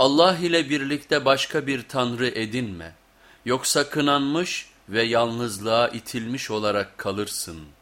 Allah ile birlikte başka bir tanrı edinme. Yoksa kınanmış ve yalnızlığa itilmiş olarak kalırsın.''